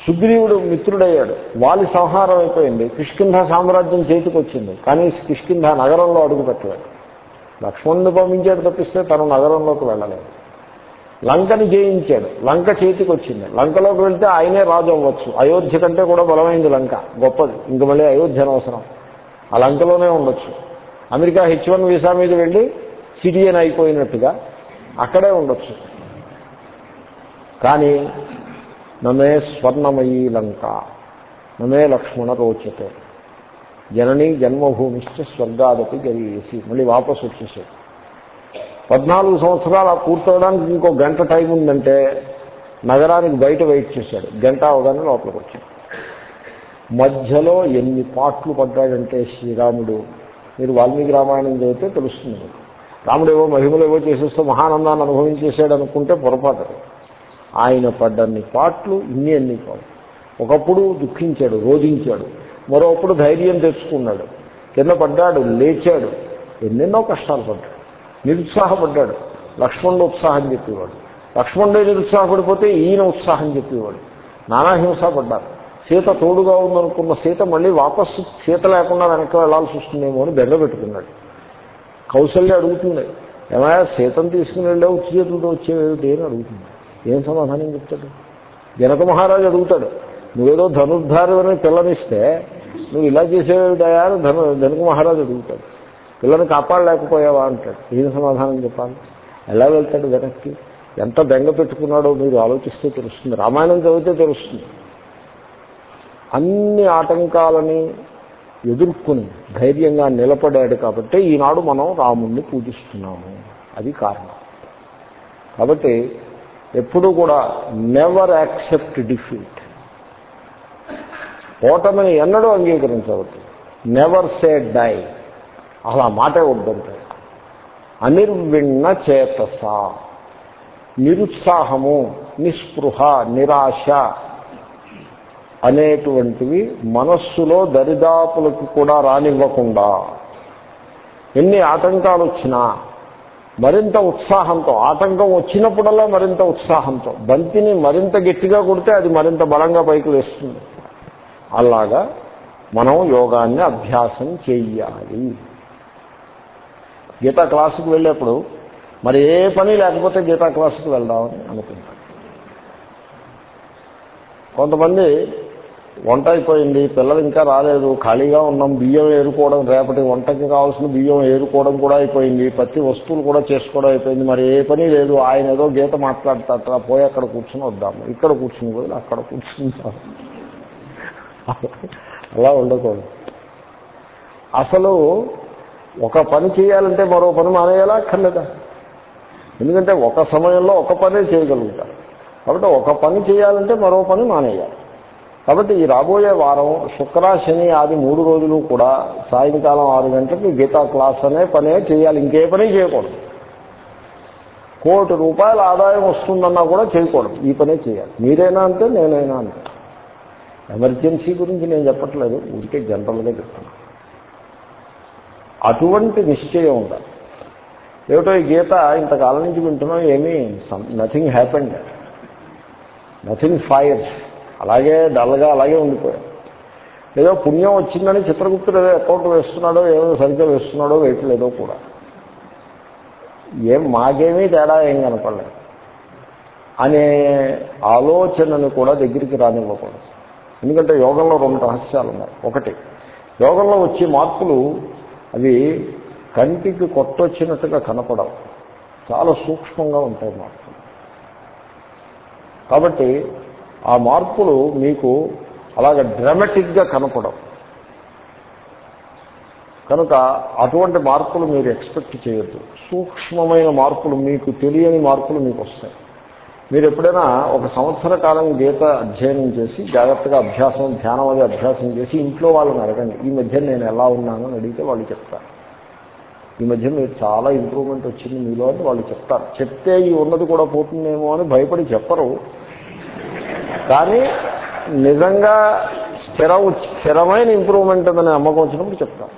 సుగ్రీవుడు మిత్రుడయ్యాడు. వాలి సంహారం అయిపోయింది. కిష్కింధ సామ్రాజ్యం చేతికి వచ్చింది కానీ కిష్కింధ నగరంలో అడుగు పెట్టలేదు. లక్ష్మణుని పంపించాడు తప్పిస్తే తను నగరంలోకి వెళ్ళలేదు. లంకని జయించాడు. లంక చేతికి వచ్చింది లంకలోకి వెళ్తే ఆయనే రాజు అవ్వచ్చు. అయోధ్య కంటే కూడా బలమైంది లంక. గొప్పది. ఇంక మళ్ళీ అయోధ్య అనవసరం ఆ లంకలోనే ఉండొచ్చు. అమెరికా హెచ్ వన్ వీసా మీద వెళ్ళి సిటిజన్ అయిపోయినట్టుగా అక్కడే ఉండొచ్చు. కానీ నమే స్వర్ణమయీ లంక. నమే లక్ష్మణ రోచతే. జనని జన్మభూమిశ్చ స్వర్గాదపి గరీసి మళ్ళీ వాపసు వచ్చేసాడు పద్నాలుగు సంవత్సరాలు పూర్తవడానికి ఇంకో గంట టైం ఉందంటే నగరానికి బయట వెయిట్ చేశాడు. గంట అవగానే లోపలికి వచ్చాడు. మధ్యలో ఎన్ని పాట్లు పడ్డాడంటే శ్రీరాముడు. మీరు వాల్మీకి రామాయణం చదివితే తెలుస్తుంది రాముడేవో రాముడు ఏవో మహిమలు ఏవో చేసేస్తూ మహానందాన్ని అనుభవించేశాడు అనుకుంటే పొరపాటు ఆయన పడ్డన్ని పాట్లు ఇన్ని అన్ని పాట్లు ఒకప్పుడు దుఃఖించాడు రోధించాడు. మరోప్పుడు ధైర్యం తెచ్చుకున్నాడు. కింద పడ్డాడు లేచాడు. ఎన్నెన్నో కష్టాలు పడ్డాడు. నిరుత్సాహపడ్డాడు. లక్ష్మణుడు ఉత్సాహం చెప్పేవాడు. లక్ష్మణుడే నిరుత్సాహపడిపోతే ఈయన ఉత్సాహం చెప్పేవాడు. నానాహింస పడ్డారు. సీత తోడుగా ఉందనుకున్న సీత మళ్ళీ వాపస్సు సీత లేకుండా వెనక్కి వెళ్ళాల్సి వస్తుందేమో అని బెంగ పెట్టుకున్నాడు. కౌశల్య అడుగుతుంది ఏమయ్యా సీతను తీసుకుని వెళ్ళే ఉచ్చి వచ్చేవేమిటి? అని అడుగుతుంది. ఏం సమాధానం చెప్తాడు? జనక మహారాజు అడుగుతాడు నువ్వేదో ధనుర్ధారని పిల్లనిస్తే నువ్వు ఇలా చేసేవిడయా అని ధను జనక మహారాజు అడుగుతాడు పిల్లని కాపాడలేకపోయావా? అంటాడు. ఏం సమాధానం చెప్పాలి? ఎలా వెళ్తాడు వెనక్కి? ఎంత బెంగ పెట్టుకున్నాడో మీరు ఆలోచిస్తే తెలుస్తుంది. రామాయణం చదివితే తెలుస్తుంది. అన్ని ఆటంకాలని ఎదుర్కొని ధైర్యంగా నిలబడాడు కాబట్టి ఈనాడు మనం రాముణ్ణి పూజిస్తున్నాము. అది కారణం. కాబట్టి ఎప్పుడూ కూడా నెవర్ యాక్సెప్ట్ డిఫీట్ ఓటమిని ఎన్నడూ అంగీకరించవద్దు. నెవర్ సే డై అసలు ఆ మాటే వద్దంటే. అనిర్విణ్ణ చేతస. నిరుత్సాహము నిస్పృహ నిరాశ అనేటువంటివి మనస్సులో దరిదాపులకు కూడా రానివ్వకుండా. ఎన్ని ఆటంకాలు వచ్చినా మరింత ఉత్సాహంతో ఆటంకం వచ్చినప్పుడల్లా మరింత ఉత్సాహంతో బంతిని మరింత గట్టిగా కొడితే అది మరింత బలంగా పైకి వేస్తుంది అలాగా మనం యోగాన్ని అభ్యాసం చెయ్యాలి. గీతా క్లాసుకు వెళ్ళేప్పుడు మరి ఏ పని లేకపోతే గీతా క్లాసుకు వెళ్దామని అనుకుంటాను కొంతమంది వంట అయిపోయింది పిల్లలు ఇంకా రాలేదు ఖాళీగా ఉన్నాం బియ్యం ఏరుకోవడం రేపటి వంటకి కావాల్సిన బియ్యం ఏరుకోవడం కూడా అయిపోయింది ప్రతి వస్తువులు కూడా చేసుకోవడం అయిపోయింది మరి ఏ పని లేదు ఆయన ఏదో గీత మాట్లాడతాట పోయి అక్కడ కూర్చుని వద్దాము ఇక్కడ కూర్చుని పోయి అక్కడ కూర్చుంటాం అలా ఉండకూడదు. అసలు ఒక పని చేయాలంటే మరో పని మానేయాలా అక్కర్లేదా? ఎందుకంటే ఒక సమయంలో ఒక పనే చేయగలుగుతారు. కాబట్టి ఒక పని చేయాలంటే మరో పని మానేయాలి. కాబట్టి ఈ రాబోయే వారం శుక్ర శని ఆది మూడు రోజులు కూడా సాయంకాలం ఆరు గంటలకి గీతా క్లాస్ అనే పనే చేయాలి. ఇంకే పని చేయకూడదు. కోటి రూపాయల ఆదాయం వస్తుందన్నా కూడా చేయకూడదు. ఈ పనే చేయాలి. మీరైనా అంతే నేనైనా అంతే. ఎమర్జెన్సీ గురించి నేను చెప్పట్లేదు. ఊరికే జనరల్గా చెప్తాను అటువంటి నిశ్చయం ఉండాలి. ఏమిటో ఈ గీత ఇంతకాలం నుంచి వింటున్నాం. ఏమీ నథింగ్ హ్యాపెండ్ నథింగ్ ఫైర్స్ అలాగే డల్గా అలాగే ఉండిపోయాం ఏదో పుణ్యం వచ్చిందని చిత్రగుప్తుడు ఏదో అకౌంట్ వేస్తున్నాడో ఏదో సరిగ్గా వేస్తున్నాడో వేయట్లేదో కూడా. ఏం మాకేమీ తేడా ఏం కనపడలేదు. అనే ఆలోచనను కూడా దగ్గరికి రానివ్వకూడదు. ఎందుకంటే యోగంలో రెండు రహస్యాలు ఉన్నాయి ఒకటి యోగంలో వచ్చే మార్పులు అవి కంటికి కొట్టొచ్చినట్టుగా కనపడవు. చాలా సూక్ష్మంగా ఉంటాయి మార్పులు. కాబట్టి ఆ మార్పులు మీకు అలాగ డ్రామాటిక్గా కనపడవు. కనుక అటువంటి మార్పులు మీరు ఎక్స్పెక్ట్ చేయొద్దు. సూక్ష్మమైన మార్పులు మీకు తెలియని మార్పులు మీకు వస్తాయి. మీరు ఎప్పుడైనా ఒక సంవత్సర కాలం గీత అధ్యయనం చేసి జాగ్రత్తగా అభ్యాసం ధ్యానం అది అభ్యాసం చేసి ఇంట్లో వాళ్ళని అడగండి. ఈ మధ్య నేను ఎలా ఉన్నాను అని అడిగితే వాళ్ళు చెప్తారు. ఈ మధ్య మీరు చాలా ఇంప్రూవ్మెంట్ వచ్చింది మీలో అని వాళ్ళు చెప్తారు. చెప్తే ఈ ఉన్నది కూడా పోతుందేమో అని భయపడి చెప్పరు. కానీ నిజంగా స్థిర స్థిరమైన ఇంప్రూవ్మెంట్ అని నమ్మకం వచ్చినప్పుడు చెప్తాం.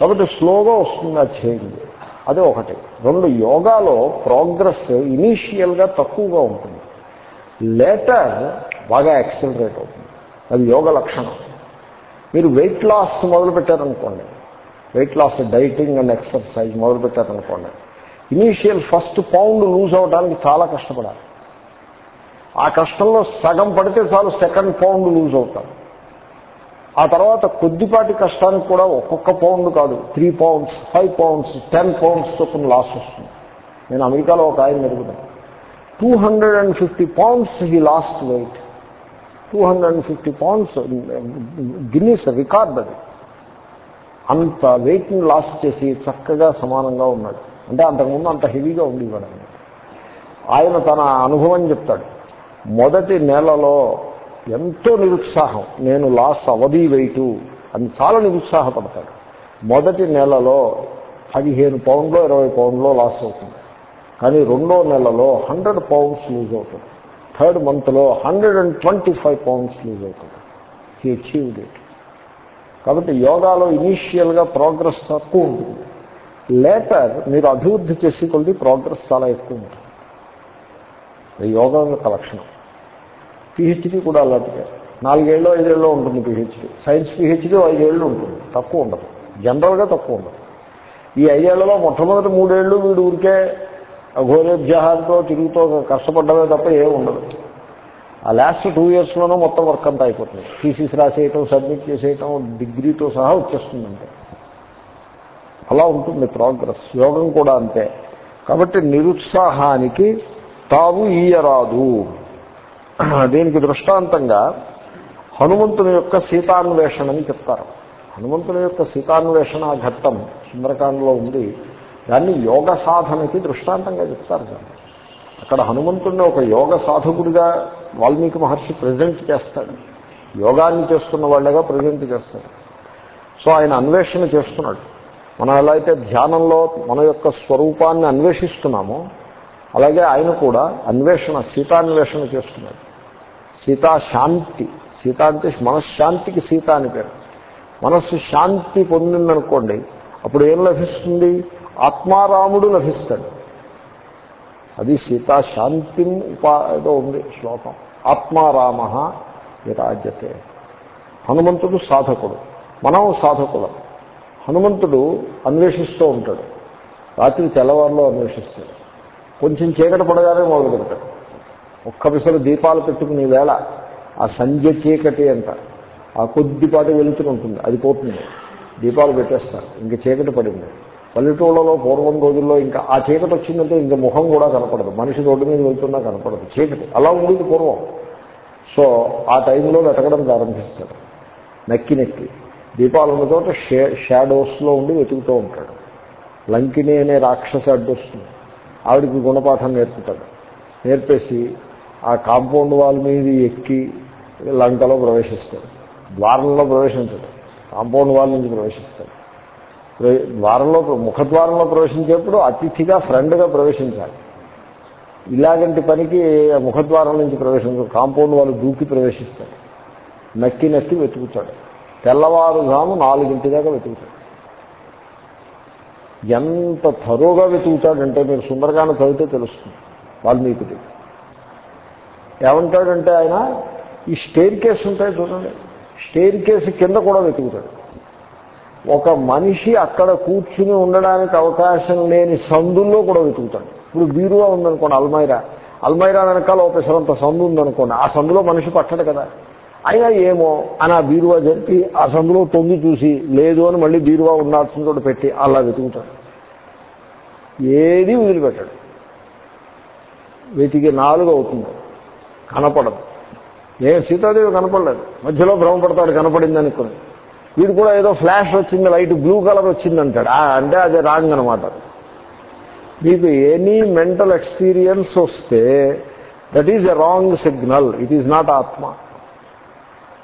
కాబట్టి స్లోగా వస్తుంది ఆ చేంజ్ అది ఒకటి. రెండు యోగాలో ప్రోగ్రెస్ ఇనీషియల్గా తక్కువగా ఉంటుంది. లేటర్ బాగా యాక్సిలరేట్ అవుతుంది. అది యోగ లక్షణం. మీరు weight loss మొదలుపెట్టారనుకోండి. Weight loss dieting and exercise మొదలుపెట్టారనుకోండి. Initial first pound loose అవడానికి చాలా కష్టపడాలి. ఆ కష్టంలో సగం పడితే చాలు సెకండ్ పౌండ్ లూజ్ అవుతారు ఆ తర్వాత కొద్దిపాటి కష్టానికి కూడా ఒక్కొక్క పౌండ్ కాదు. Three pounds five pounds ten pounds చొప్పున లాస్ వస్తుంది. నేను అమెరికాలో ఒక ఆయన ఎరుగుతాను two hundred and fifty pounds he lost weight. Two hundred and fifty pounds Guinness record అది. అంత వెయిట్ని లాస్ చేసి చక్కగా సమానంగా ఉన్నాడు. అంటే అంతకుముందు అంత హెవీగా ఉండేవాడు ఆయన తన అనుభవం చెప్తాడు. మొదటి నెలలో ఎంతో నిరుత్సాహం. నేను లాస్ అవధి వెయిటు అని చాలా నిరుత్సాహపడతాడు. మొదటి నెలలో పదిహేను పౌండ్లో ఇరవై పౌండ్లో లాస్ అవుతుంది. కానీ రెండో నెలలో హండ్రెడ్ పౌండ్స్ లూజ్ అవుతుంది. థర్డ్ మంత్లో hundred and twenty five pounds lose అవుతుంది. హీ అచీవ్డ్ ఇట్ కాబట్టి యోగాలో ఇనీషియల్గా ప్రోగ్రెస్ తక్కువ ఉంటుంది. లేటర్ మీరు అభివృద్ధి చేసే కొద్ది ప్రోగ్రెస్ చాలా ఎక్కువ ఉంటుంది. యోగం యొక్క లక్షణం. పిహెచ్డీ కూడా అలాంటిదే నాలుగేళ్ళు ఐదేళ్ళు ఉంటుంది పిహెచ్డీ సైన్స్ పిహెచ్డీ ఐదేళ్ళు ఉంటుంది. తక్కువ ఉండదు. జనరల్గా తక్కువ ఉండదు. ఈ ఐదేళ్ళలో మొట్టమొదటి మూడేళ్ళు వీడు ఊరికే అఘోరేభ్యాహాలతో తిరుగుతో కష్టపడ్డమే తప్ప ఏం ఉండదు. ఆ లాస్ట్ టూ ఇయర్స్లోనూ మొత్తం వర్క్ అంతా అయిపోతుంది. థీసీస్ రాసేయటం సబ్మిట్ చేసేయటం డిగ్రీతో సహా వచ్చేస్తుందంటే అలా ఉంటుంది ప్రోగ్రెస్ యోగం కూడా అంతే. కాబట్టి నిరుత్సాహానికి తావు ఈయరాదు. దీనికి దృష్టాంతంగా హనుమంతుని యొక్క సీతాన్వేషణని చెప్తారు. హనుమంతుని యొక్క సీతాన్వేషణ ఘట్టం సుందరకాండలో ఉంది. దాన్ని యోగ సాధనకి దృష్టాంతంగా చెప్తారు దాన్ని అక్కడ హనుమంతుడిని ఒక యోగ సాధకుడిగా వాల్మీకి మహర్షి ప్రజెంట్ చేస్తాడు. యోగాన్ని చేస్తున్న వాళ్ళగా ప్రజెంట్ చేస్తాడు. సో ఆయన అన్వేషణ చేస్తున్నాడు. మనం ఎలా అయితే ధ్యానంలో మన యొక్క స్వరూపాన్ని అన్వేషిస్తున్నామో అలాగే ఆయన కూడా అన్వేషణ సీతాన్వేషణ చేస్తున్నాడు సీతా శాంతి సీత అంటే మనశ్శాంతికి సీత అని పేరు. మనస్సు శాంతి పొందిందనుకోండి అప్పుడు ఏం లభిస్తుంది? ఆత్మారాముడు లభిస్తాడు. అది సీతా శాంతిం ఉపా ఏదో ఉంది శ్లోకం. ఆత్మారామ విరాజ్యతే. హనుమంతుడు సాధకుడు. మనం సాధకులం. హనుమంతుడు అన్వేషిస్తూ ఉంటాడు. రాత్రి తెల్లవారులో అన్వేషిస్తాడు. కొంచెం చీకటి పడగానే మొదలు పెడతాడు. ఒక్క పిసలు దీపాలు పెట్టుకునే వేళ ఆ సంధ్య చీకటి అంట. ఆ కొద్దిపాటి వెలుతురు ఉంటుంది. అది పోతుంది. దీపాలు పెట్టేస్తారు. ఇంక చీకటి పడింది. పల్లెటూళ్ళలో పూర్వం రోజుల్లో ఇంకా ఆ చీకటి వచ్చిందంటే ఇంకా ముఖం కూడా కనపడదు. మనిషి రోడ్డు మీద వెళ్తున్నా కనపడదు. చీకటి. అలా ఉండేది పూర్వం. సో ఆ టైంలో వెతకడం ప్రారంభిస్తాడు. నక్కి నక్కి. దీపాలు ఉన్న చోట షే షాడోస్లో ఉండి వెతుకుతూ ఉంటాడు. లంకిని అనే రాక్షస అడ్డొస్తుంది. ఆవిడికి గుణపాఠం నేర్పుతాడు. నేర్పేసి ఆ కాంపౌండ్ వాల్ మీద ఎక్కి లంకలో ప్రవేశిస్తాడు. ద్వారంలో ప్రవేశించడు. కాంపౌండ్ వాల్ నుంచి ప్రవేశిస్తాడు. ప్ర- ద్వారంలో ముఖద్వారంలో ప్రవేశించేప్పుడు అతిథిగా ఫ్రెండ్గా ప్రవేశించాలి. ఇలాగంటి పనికి ముఖద్వారం నుంచి ప్రవేశించడు. కాంపౌండ్ వాళ్ళు దూకి ప్రవేశిస్తాడు. నక్కి నక్కి వెతుకుతాడు. తెల్లవారుజాము నాలుగింటి దాకా వెతుకుతాడు. ఎంత తరువుగా వెతుకుతాడంటే మీరు సుందరకాండ చదివితే తెలుస్తుంది. వాల్మీకి ఏమంటాడంటే ఆయన ఈ స్టేర్ కేసు ఉంటాయి చూడండి. స్టేర్ కేసు కింద కూడా వెతుకుతాడు. ఒక మనిషి అక్కడ కూర్చుని ఉండడానికి అవకాశం లేని సందుల్లో కూడా వెతుకుతాడు. ఇప్పుడు బీరువా ఉందనుకోండి అల్మైరా. అల్మైరా వెనకాల ఒక పిసరంత సందు ఉందనుకోండి ఆ సందులో మనిషి పట్టడు కదా. అయినా ఏమో అని ఆ బీరువా జరిపి ఆ సందులో తొంగి చూసి లేదు అని మళ్ళీ బీరువా ఉండాల్సిన చోట పెట్టి అలా వెతుకుతాడు. ఏది వదిలిపెట్టాడు. వెతికి నాలుగు అవుతుంది. కనపడదు. ఏ సీతాదేవి కనపడలేదు. మధ్యలో భ్రమపడతాడు కనపడింది అనుకుని. వీడు కూడా ఏదో ఫ్లాష్ వచ్చింది లైట్ బ్లూ కలర్ వచ్చింది అంటాడు. అంటే అది రాంగ్ అనమాట మీకు ఎనీ మెంటల్ ఎక్స్పీరియన్స్ వస్తే that is a wrong signal. It is not ఆత్మ.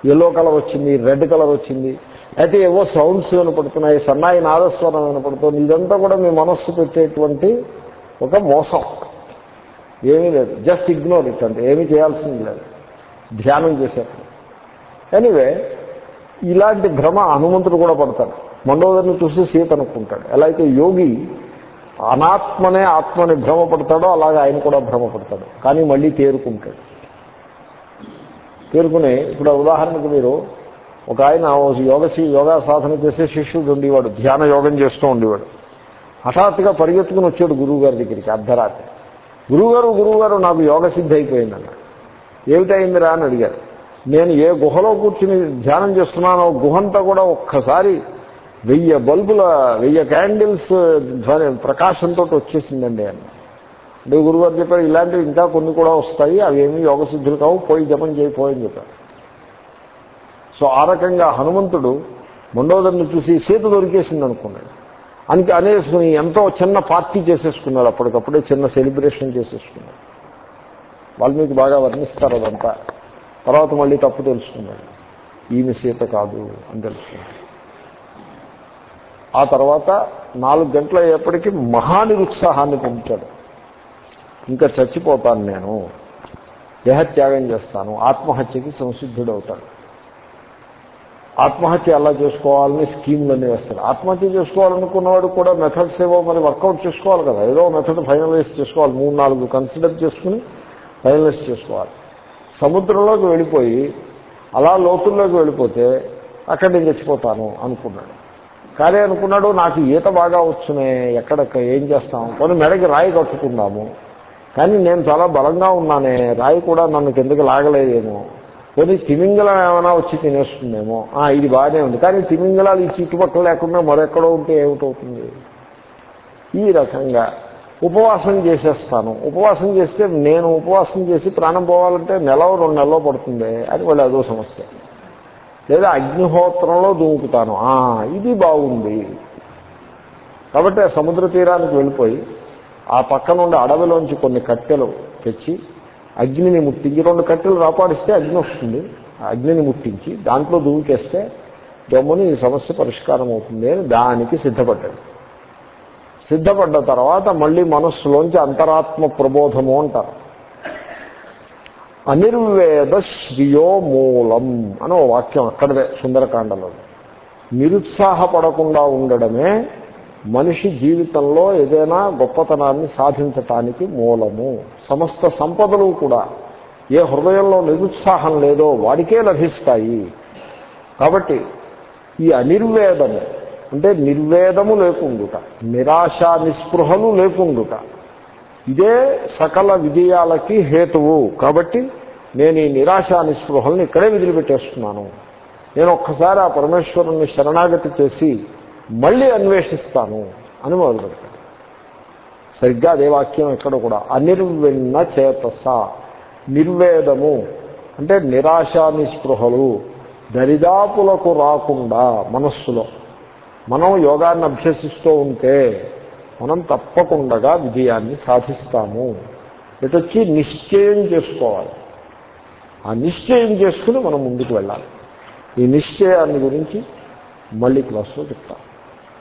ఎల్లో కలర్ వచ్చింది రెడ్ కలర్ వచ్చింది. అయితే ఏవో సౌండ్స్ వినపడుతున్నాయి సన్నాయి నాదస్వరం వినపడుతుంది. ఇదంతా కూడా మీ మనస్సు పెట్టేటువంటి ఒక మోసం. ఏమీ లేదు. జస్ట్ ఇగ్నోర్ ఇట్ అంటే ఏమీ చేయాల్సింది లేదు. ధ్యానం చేశారు. ఎనీవే ఇలాంటి భ్రమ హనుమంతుడు కూడా పడతాడు. మండోదరిని చూసి సీత అనుకుంటాడు. ఎలా అయితే యోగి అనాత్మనే ఆత్మని భ్రమపడతాడో అలాగే ఆయన కూడా భ్రమపడతాడు. కానీ మళ్ళీ తేరుకుంటాడు. పేర్కొని ఇప్పుడు ఉదాహరణకు మీరు ఒక ఆయన యోగ యోగా సాధన చేసే శిష్యుడు ఉండేవాడు ధ్యాన యోగం చేస్తూ ఉండేవాడు. హఠాత్తుగా పరిగెత్తుకుని వచ్చాడు గురువు గారి దగ్గరికి అర్ధరాత్రి. గురువుగారు గురువుగారు నాకు యోగ సిద్ధి అయిపోయిందన్న ఏమిటైందిరా అని అడిగారు. నేను ఏ గుహలో కూర్చుని ధ్యానం చేస్తున్నానో గుహంతా కూడా ఒక్కసారి వెయ్యి బల్బుల వెయ్యి క్యాండిల్స్ ధ్వని ప్రకాశంతో వచ్చేసిందండి అని అంటే గురుగారు చెప్పారు ఇలాంటివి ఇంకా కొన్ని కూడా వస్తాయి అవి ఏమీ యోగ కావు పోయి జపం చేయిపోయని చెప్పారు. సో ఆ రకంగా హనుమంతుడు మండోదరిని చూసి సీత దొరికేసింది అనుకున్నాడు. అని అనేసుకుని ఎంతో చిన్న పార్టీ చేసేసుకున్నాడు అప్పటికప్పుడే చిన్న సెలబ్రేషన్ చేసేసుకున్నాడు. వాల్మీకి బాగా వర్ణిస్తారు అదంతా. తర్వాత మళ్ళీ తప్పు తెలుసుకున్నాడు. ఈమె సీత కాదు అని తెలుసుకున్నాడు. ఆ తర్వాత నాలుగు గంటల అయ్యేప్పటికీ మహానిరుత్సాహాన్ని పొందుతాడు. ఇంకా చచ్చిపోతాను నేను. దేహత్యాగం చేస్తాను. ఆత్మహత్యకి సంసిద్ధుడవుతాడు. ఆత్మహత్య ఎలా చేసుకోవాలని స్కీమ్లన్నీ వేస్తారు. ఆత్మహత్య చేసుకోవాలనుకున్నవాడు కూడా మెథడ్స్ ఏవో మరి వర్కౌట్ చేసుకోవాలి కదా. ఏదో మెథడ్ ఫైనలైజ్ చేసుకోవాలి. మూడు నాలుగు కన్సిడర్ చేసుకుని ఫైనలైజ్ చేసుకోవాలి. సముద్రంలోకి వెళ్ళిపోయి అలా లోతుల్లోకి వెళ్ళిపోతే అక్కడ నేను చచ్చిపోతాను అనుకున్నాడు. కానీ అనుకున్నాడు నాకు ఈత బాగా వచ్చునే ఎక్కడ ఏం చేస్తాం? కొన్ని మెడకి రాయి కట్టుకుందాము. కానీ నేను చాలా బలంగా ఉన్నానే రాయి కూడా నన్ను కిందకి లాగలేదేమో. కొన్ని తిమింగలం ఏమైనా వచ్చి తినేస్తుందేమో. ఇది బాగానే ఉంది. కానీ తిమింగలాలు ఈ చుట్టుపక్కల లేకుండా మరెక్కడో ఉంటే ఏమిటవుతుంది? ఈ రకంగా ఉపవాసం చేసేస్తాను. ఉపవాసం చేస్తే నేను ఉపవాసం చేసి ప్రాణం పోవాలంటే నెల రెండు నెలలో పడుతుంది అని వాళ్ళు అదో సమస్య. లేదా అగ్నిహోత్రంలో దూకుతాను. ఇది బాగుంది. కాబట్టి సముద్ర తీరానికి వెళ్ళిపోయి ఆ పక్కనుండి అడవిలోంచి కొన్ని కట్టెలు తెచ్చి అగ్నిని ముట్టించి రెండు కట్టెలు రాపాడిస్తే అగ్ని వస్తుంది. ఆ అగ్నిని ముట్టించి దాంట్లో దూకేస్తే దమ్ముని ఈ సమస్య పరిష్కారం అవుతుంది అని దానికి సిద్ధపడ్డాడు. సిద్ధపడ్డ తర్వాత మళ్ళీ మనస్సులోంచి అంతరాత్మ ప్రబోధము అంటారు. అనిర్వేద శ్రియో మూలం అని ఓ వాక్యం అక్కడదే సుందరకాండలో నిరుత్సాహపడకుండా ఉండడమే మనిషి జీవితంలో ఏదైనా గొప్పతనాన్ని సాధించటానికి మూలము. సమస్త సంపదలు కూడా ఏ హృదయంలో నిరుత్సాహం లేదో వాడికే లభిస్తాయి. కాబట్టి ఈ అనిర్వేదము అంటే నిర్వేదము లేకుండుట నిరాశ నిస్పృహలు లేకుండుట ఇదే సకల విజయాలకి హేతువు. కాబట్టి నేను ఈ నిరాశ నిస్పృహల్ని ఇక్కడే వదిలిపెట్టేస్తున్నాను. నేను ఒక్కసారి ఆ పరమేశ్వరుణ్ణి శరణాగతి చేసి మళ్ళీ అన్వేషిస్తాను అని మొదలుపెడతాడు సరిగ్గా అదే వాక్యం ఎక్కడ కూడా అనిర్విన్న చేతస నిర్వేదము అంటే నిరాశా నిస్పృహలు దరిదాపులకు రాకుండా మనస్సులో. మనం యోగాన్ని అభ్యసిస్తూ ఉంటే మనం తప్పకుండా విజయాన్ని సాధిస్తాము. ఇటొచ్చి నిశ్చయం చేసుకోవాలి. ఆ నిశ్చయం చేసుకుని మనం ముందుకు వెళ్ళాలి. ఈ నిశ్చయాన్ని గురించి మళ్ళీ క్లాస్లో చెప్తాం